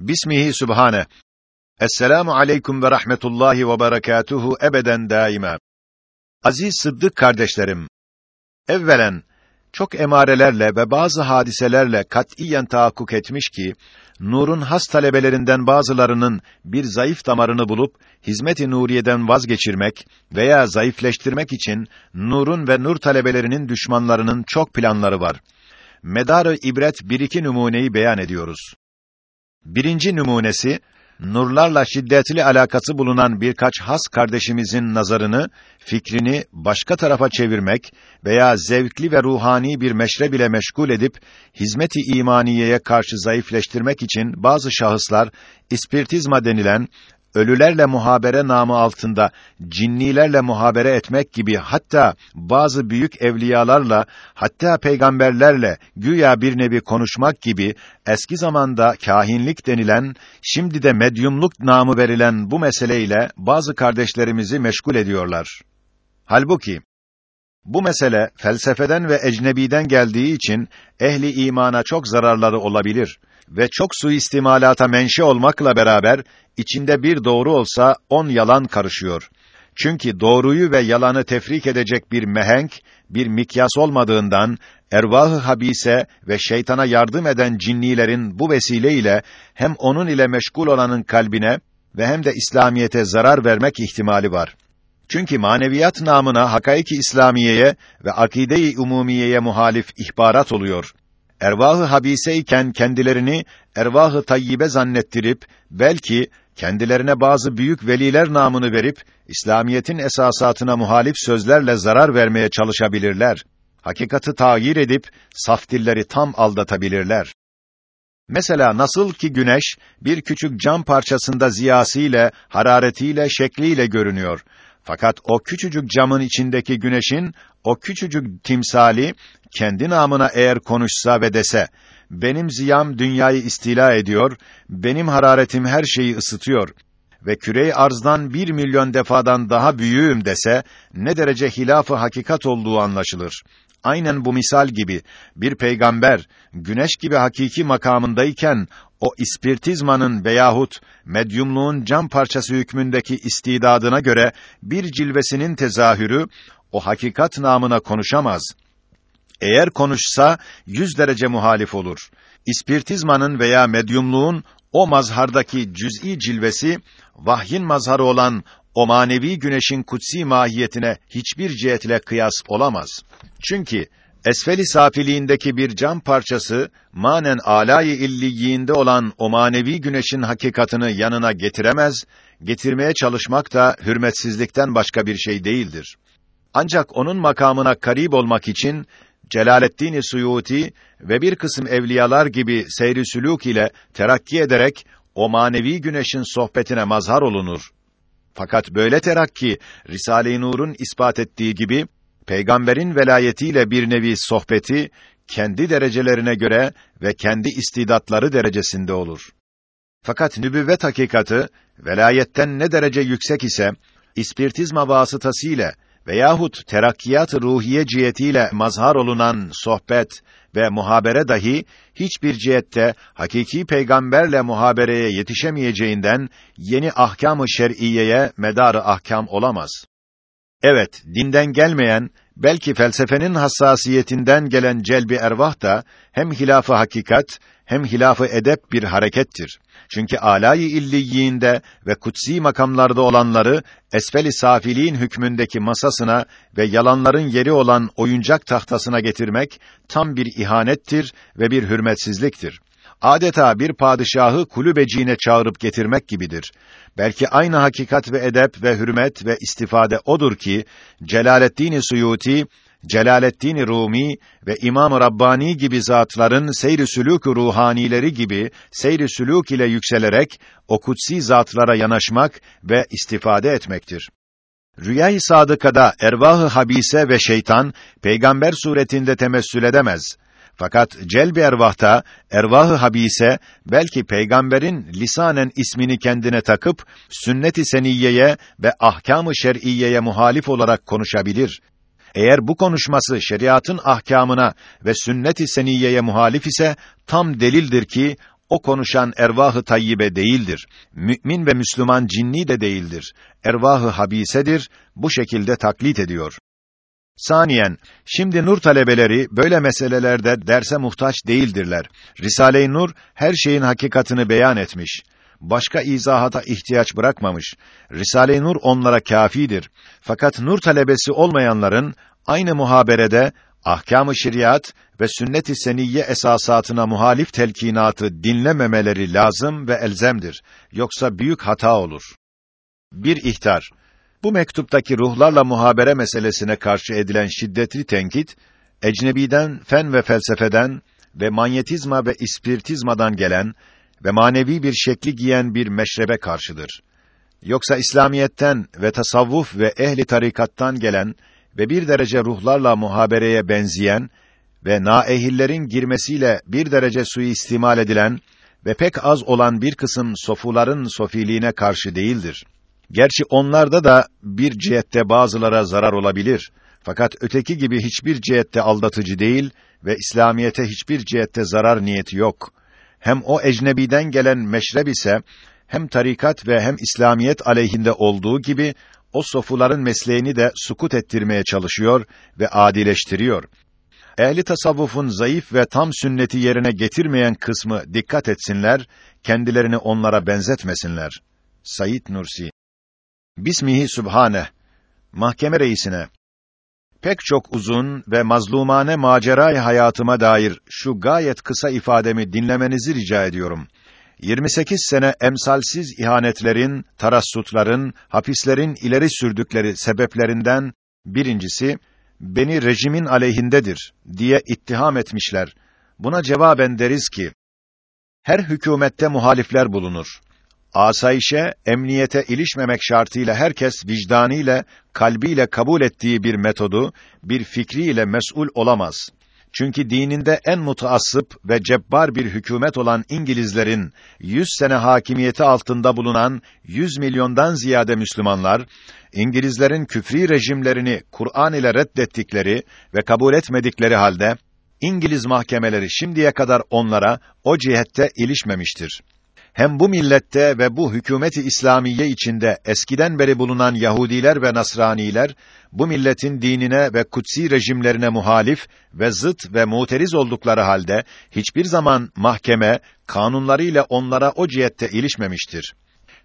Bismihi Sübhane. Esselamu aleyküm ve rahmetullahi ve berekatuhu ebeden daima. Aziz Sıddık kardeşlerim, evvelen çok emarelerle ve bazı hadiselerle katiyen tahakkuk etmiş ki, Nur'un has talebelerinden bazılarının bir zayıf damarını bulup, hizmet-i Nuriye'den vazgeçirmek veya zayıfleştirmek için, Nur'un ve Nur talebelerinin düşmanlarının çok planları var. Medarı ibret bir iki numuneyi beyan ediyoruz. Birinci numunesi, nurlarla şiddetli alakası bulunan birkaç has kardeşimizin nazarını, fikrini başka tarafa çevirmek veya zevkli ve ruhani bir meşreb ile meşgul edip, hizmet-i imaniyeye karşı zayıfleştirmek için bazı şahıslar, ispirtizma denilen, ölülerle muhabere namı altında cinnilerle muhabere etmek gibi hatta bazı büyük evliyalarla hatta peygamberlerle güya bir nevi konuşmak gibi eski zamanda kahinlik denilen şimdi de medyumluk namı verilen bu meseleyle bazı kardeşlerimizi meşgul ediyorlar. Halbuki bu mesele felsefeden ve ecnebiden geldiği için ehli imana çok zararları olabilir ve çok suistimalata menşe olmakla beraber içinde bir doğru olsa on yalan karışıyor. Çünkü doğruyu ve yalanı tefrik edecek bir mehenk, bir mikyas olmadığından ervah-ı habise ve şeytana yardım eden cinnilerin bu vesileyle hem onun ile meşgul olanın kalbine ve hem de İslamiyete zarar vermek ihtimali var. Çünkü maneviyat namına hakaiki İslamiye'ye ve akide-i umumiyeye muhalif ihbarat oluyor ervahı habise iken kendilerini ervahı tayyibe zannettirip belki kendilerine bazı büyük veliler namını verip İslamiyetin esasatına muhalif sözlerle zarar vermeye çalışabilirler. Hakikati tağyir edip saf dilleri tam aldatabilirler. Mesela nasıl ki güneş bir küçük cam parçasında ziyasıyla, hararetiyle, şekliyle görünüyor. Fakat o küçücük camın içindeki güneşin o küçücük timsali kendi namına eğer konuşsa ve dese, benim ziyam dünyayı istila ediyor, benim hararetim her şeyi ısıtıyor ve küre arzdan bir milyon defadan daha büyüğüm dese, ne derece hilafı hakikat olduğu anlaşılır. Aynen bu misal gibi, bir peygamber, güneş gibi hakiki makamındayken, o ispirtizmanın veyahut medyumluğun cam parçası hükmündeki istidadına göre, bir cilvesinin tezahürü, o hakikat namına konuşamaz. Eğer konuşsa yüz derece muhalif olur. İspirtizmanın veya medyumluğun o mazhardaki cüz'i cilvesi vahyin mazharı olan o manevi güneşin kutsi mahiyetine hiçbir cihetle kıyas olamaz. Çünkü esfeli safiliğindeki bir cam parçası manen alâ-i olan o manevi güneşin hakikatını yanına getiremez, getirmeye çalışmak da hürmetsizlikten başka bir şey değildir. Ancak onun makamına karib olmak için Celaleddin Suyuti ve bir kısım evliyalar gibi seyri sülûk ile terakki ederek o manevi güneşin sohbetine mazhar olunur. Fakat böyle terakki Risale-i Nur'un ispat ettiği gibi peygamberin velayetiyle bir nevi sohbeti kendi derecelerine göre ve kendi istidatları derecesinde olur. Fakat nübüvvet hakikati velayetten ne derece yüksek ise ispirtizma vasıtasıyla veyahut terakkiyat ruhiye cihetiyle mazhar olunan sohbet ve muhabere dahi hiçbir cihette hakiki peygamberle muhabereye yetişemeyeceğinden yeni ahkâm-ı şer'iyeye medarı ahkam olamaz. Evet, dinden gelmeyen, belki felsefenin hassasiyetinden gelen celbi ervah da hem hilafı hakikat hem hilafı edep bir harekettir. Çünkü alâ-i illiyinde ve kutsi makamlarda olanları esfel-i safiliğin hükmündeki masasına ve yalanların yeri olan oyuncak tahtasına getirmek tam bir ihanettir ve bir hürmetsizliktir. Adeta bir padişahı kulübeciğine çağırıp getirmek gibidir. Belki aynı hakikat ve edep ve hürmet ve istifade odur ki Celaleddin Suyuti Celaleddin Rumi ve İmam Rabbani gibi zatların seyr-i sülûk ruhanileri gibi seyr-i sülûk ile yükselerek o kutsi zatlara yanaşmak ve istifade etmektir. Rüyâ-i sadıkada ervah-ı habise ve şeytan peygamber suretinde temessül edemez. Fakat celb ervahta ervah-ı habise belki peygamberin lisanen ismini kendine takıp sünnet-i seniyyeye ve ahkâm-ı şer'iyeye muhalif olarak konuşabilir. Eğer bu konuşması şeriatın ahkamına ve sünnet-i seniyeye muhalif ise tam delildir ki O konuşan ervahı tayyibe değildir. Mümin ve Müslüman cinni de değildir. Ervahı habisedir. Bu şekilde taklit ediyor. Saniyen, şimdi Nur talebeleri böyle meselelerde derse muhtaç değildirler. Risale-i Nur her şeyin hakikatını beyan etmiş. Başka izahata ihtiyaç bırakmamış. Risale-i Nur onlara kafidir. Fakat Nur talebesi olmayanların aynı muhaberede ahkâm-ı şeriat ve sünnet-i seniyye esasatına muhalif telkinatı dinlememeleri lazım ve elzemdir. Yoksa büyük hata olur. Bir ihtar. Bu mektuptaki ruhlarla muhabere meselesine karşı edilen şiddetli tenkit, ecnebiden, fen ve felsefeden ve manyetizma ve ispiritizmadan gelen ve manevi bir şekli giyen bir meşrebe karşıdır. Yoksa İslamiyetten ve tasavvuf ve ehli tarikattan gelen ve bir derece ruhlarla muhabereye benzeyen ve naehillerin girmesiyle bir derece suistimal edilen ve pek az olan bir kısım sofuların sofiliğine karşı değildir. Gerçi onlarda da bir cihette bazılara zarar olabilir. Fakat öteki gibi hiçbir cihette aldatıcı değil ve İslamiyete hiçbir cihette zarar niyeti yok. Hem o ecnebiden gelen meşreb ise hem tarikat ve hem İslamiyet aleyhinde olduğu gibi o sofuların mesleğini de sukut ettirmeye çalışıyor ve adileştiriyor. Ehli tasavvufun zayıf ve tam sünneti yerine getirmeyen kısmı dikkat etsinler, kendilerini onlara benzetmesinler. Sayit Nursi Bismihi Sübhane Mahkeme reisine Pek çok uzun ve mazlumane maceray hayatıma dair şu gayet kısa ifademi dinlemenizi rica ediyorum. 28 sene emsalsiz ihanetlerin, tarassutların, hapislerin ileri sürdükleri sebeplerinden birincisi beni rejimin aleyhindedir diye ittiham etmişler. Buna cevaben deriz ki her hükümette muhalifler bulunur. Asayişe, emniyete ilişmemek şartıyla herkes vicdanıyla, kalbiyle kabul ettiği bir metodu, bir fikriyle mesul olamaz. Çünkü dininde en mutaassıp ve cebbar bir hükümet olan İngilizlerin 100 sene hakimiyeti altında bulunan 100 milyondan ziyade Müslümanlar İngilizlerin küfri rejimlerini Kur'an ile reddettikleri ve kabul etmedikleri halde İngiliz mahkemeleri şimdiye kadar onlara o cihette ilişmemiştir hem bu millette ve bu hükümeti İslamiye içinde eskiden beri bulunan Yahudiler ve Nasraniler bu milletin dinine ve kutsi rejimlerine muhalif ve zıt ve muteriz oldukları halde hiçbir zaman mahkeme kanunlarıyla onlara o cihette ilişmemiştir.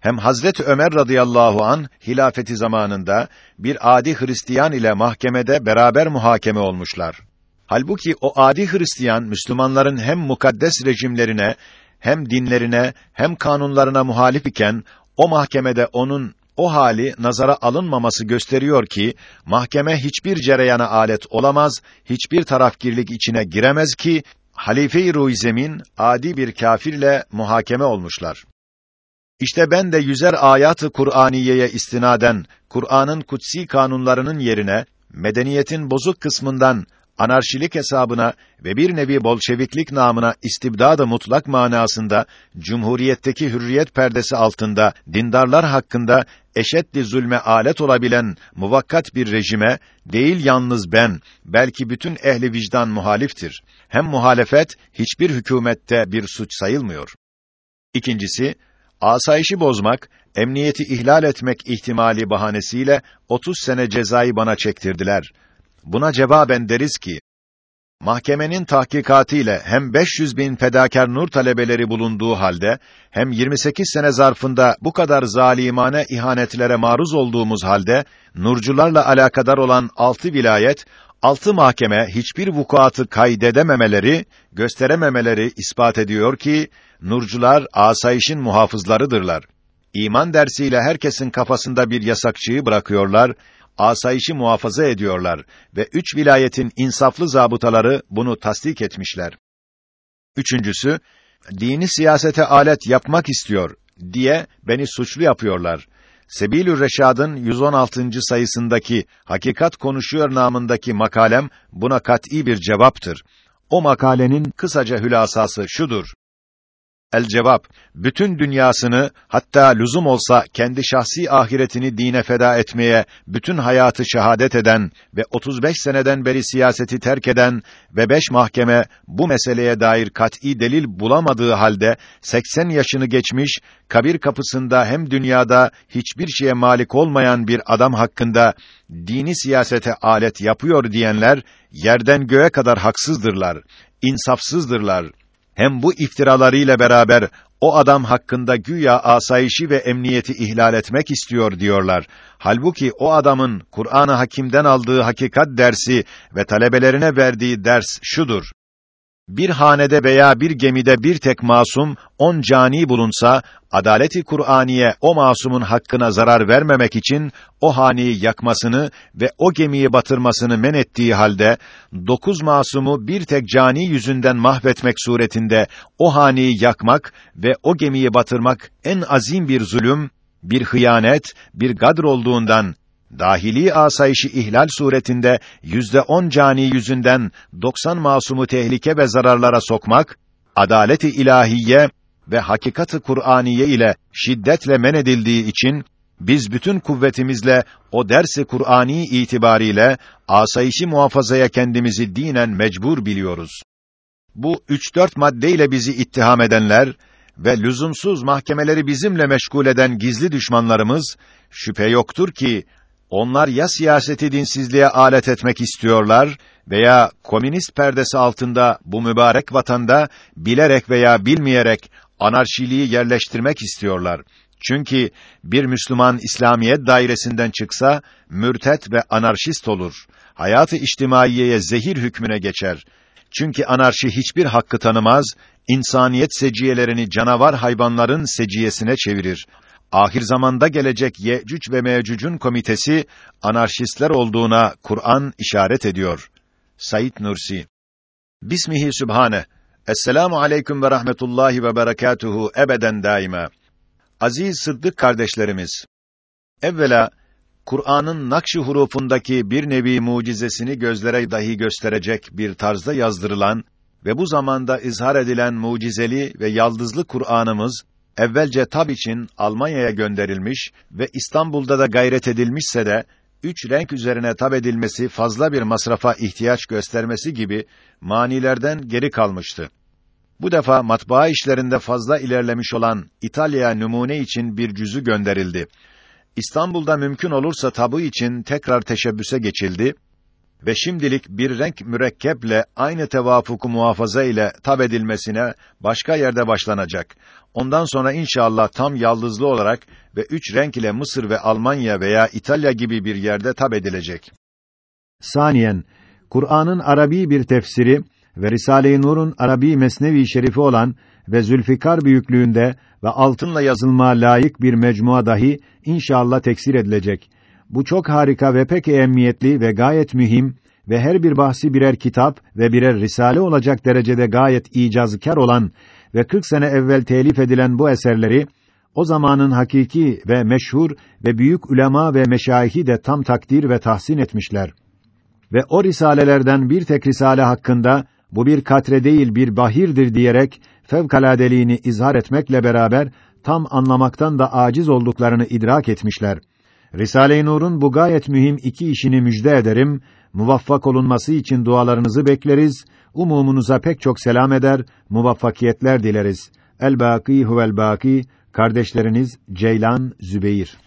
Hem Hazreti Ömer radıyallahu an hilafeti zamanında bir adi Hristiyan ile mahkemede beraber muhakeme olmuşlar. Halbuki o adi Hristiyan Müslümanların hem mukaddes rejimlerine hem dinlerine hem kanunlarına muhalif iken o mahkemede onun o hali nazara alınmaması gösteriyor ki mahkeme hiçbir cereyana alet olamaz, hiçbir tarafgirlik içine giremez ki halife-i Ruizemin adi bir kâfirle muhakeme olmuşlar. İşte ben de yüzer ayatı Kur'aniyeye istinaden Kur'an'ın kutsi kanunlarının yerine medeniyetin bozuk kısmından anarşilik hesabına ve bir nevi bolşeviklik namına istibdada mutlak manasında cumhuriyetteki hürriyet perdesi altında dindarlar hakkında eşeddi zulme alet olabilen muvakkat bir rejime değil yalnız ben belki bütün ehli vicdan muhaliftir. Hem muhalefet hiçbir hükümette bir suç sayılmıyor. İkincisi asayişi bozmak, emniyeti ihlal etmek ihtimali bahanesiyle 30 sene cezayı bana çektirdiler. Buna cevaben deriz ki, mahkemenin tahkikatı ile hem 500 bin fedakar nur talebeleri bulunduğu halde, hem 28 sene zarfında bu kadar zalimane ihanetlere maruz olduğumuz halde, nurcularla alakadar olan altı vilayet, altı mahkeme hiçbir vukuatı kaydedememeleri, gösterememeleri ispat ediyor ki, nurcular asayişin muhafızlarıdırlar. İman dersiyle herkesin kafasında bir yasakçıyı bırakıyorlar asayişi muhafaza ediyorlar ve üç vilayetin insaflı zabıtaları bunu tasdik etmişler. Üçüncüsü, dini siyasete alet yapmak istiyor diye beni suçlu yapıyorlar. Sebilür Reşad'ın 116. sayısındaki Hakikat Konuşuyor namındaki makalem buna kat'î bir cevaptır. O makalenin kısaca hülasası şudur. El cevap, bütün dünyasını, hatta lüzum olsa kendi şahsi ahiretini dine feda etmeye, bütün hayatı şehadet eden ve 35 seneden beri siyaseti terk eden ve beş mahkeme bu meseleye dair kat'î delil bulamadığı halde 80 yaşını geçmiş, kabir kapısında hem dünyada hiçbir şeye malik olmayan bir adam hakkında dini siyasete alet yapıyor diyenler yerden göğe kadar haksızdırlar, insafsızdırlar hem bu iftiralarıyla beraber o adam hakkında güya asayişi ve emniyeti ihlal etmek istiyor diyorlar. Halbuki o adamın Kur'an-ı Hakîm'den aldığı hakikat dersi ve talebelerine verdiği ders şudur: bir hanede veya bir gemide bir tek masum, on cani bulunsa, adaleti Kur'aniye o masumun hakkına zarar vermemek için o haneyi yakmasını ve o gemiyi batırmasını men ettiği halde, dokuz masumu bir tek cani yüzünden mahvetmek suretinde o haneyi yakmak ve o gemiyi batırmak en azim bir zulüm, bir hıyanet, bir gadr olduğundan dahili asayişi ihlal suretinde yüzde on cani yüzünden 90 masumu tehlike ve zararlara sokmak, adaleti ilahiye ve hakikati Kur'aniye ile şiddetle men edildiği için biz bütün kuvvetimizle o dersi Kur'ani itibariyle asayişi muhafazaya kendimizi dinen mecbur biliyoruz. Bu üç dört maddeyle bizi ittiham edenler ve lüzumsuz mahkemeleri bizimle meşgul eden gizli düşmanlarımız şüphe yoktur ki onlar ya siyaseti dinsizliğe alet etmek istiyorlar veya komünist perdesi altında bu mübarek vatanda bilerek veya bilmeyerek anarşiliği yerleştirmek istiyorlar. Çünkü bir Müslüman İslamiyet dairesinden çıksa mürtet ve anarşist olur. Hayatı içtimaiyeye zehir hükmüne geçer. Çünkü anarşi hiçbir hakkı tanımaz, insaniyet seciyelerini canavar hayvanların seciyesine çevirir ahir zamanda gelecek Yecüc ve Mecüc'ün komitesi anarşistler olduğuna Kur'an işaret ediyor. Said Nursi Bismihi Sübhane Esselamu aleyküm ve rahmetullahi ve berekatuhu ebeden daima. Aziz Sıddık kardeşlerimiz, evvela Kur'an'ın nakş hurufundaki bir nevi mucizesini gözlere dahi gösterecek bir tarzda yazdırılan ve bu zamanda izhar edilen mucizeli ve yaldızlı Kur'an'ımız evvelce tab için Almanya'ya gönderilmiş ve İstanbul'da da gayret edilmişse de üç renk üzerine tab edilmesi fazla bir masrafa ihtiyaç göstermesi gibi manilerden geri kalmıştı. Bu defa matbaa işlerinde fazla ilerlemiş olan İtalya'ya numune için bir cüzü gönderildi. İstanbul'da mümkün olursa tabu için tekrar teşebbüse geçildi ve şimdilik bir renk mürekkeple aynı tevafuku muhafaza ile tab edilmesine başka yerde başlanacak. Ondan sonra inşallah tam yaldızlı olarak ve üç renk ile Mısır ve Almanya veya İtalya gibi bir yerde tab edilecek. Saniyen, Kur'an'ın Arabi bir tefsiri ve Risale-i Nur'un Arabi mesnevi şerifi olan ve Zülfikar büyüklüğünde ve altınla yazılma layık bir mecmua dahi inşallah teksir edilecek. Bu çok harika ve pek ehemmiyetli ve gayet mühim ve her bir bahsi birer kitap ve birer risale olacak derecede gayet icazkar olan ve 40 sene evvel telif edilen bu eserleri o zamanın hakiki ve meşhur ve büyük ulema ve meşayihi de tam takdir ve tahsin etmişler. Ve o risalelerden bir tek risale hakkında bu bir katre değil bir bahirdir diyerek fevkaladeliğini izhar etmekle beraber tam anlamaktan da aciz olduklarını idrak etmişler. Risale-i Nur'un bu gayet mühim iki işini müjde ederim. Muvaffak olunması için dualarınızı bekleriz. Umumunuza pek çok selam eder, muvaffakiyetler dileriz. El-Bâkî huvel bâkî kardeşleriniz Ceylan Zübeyir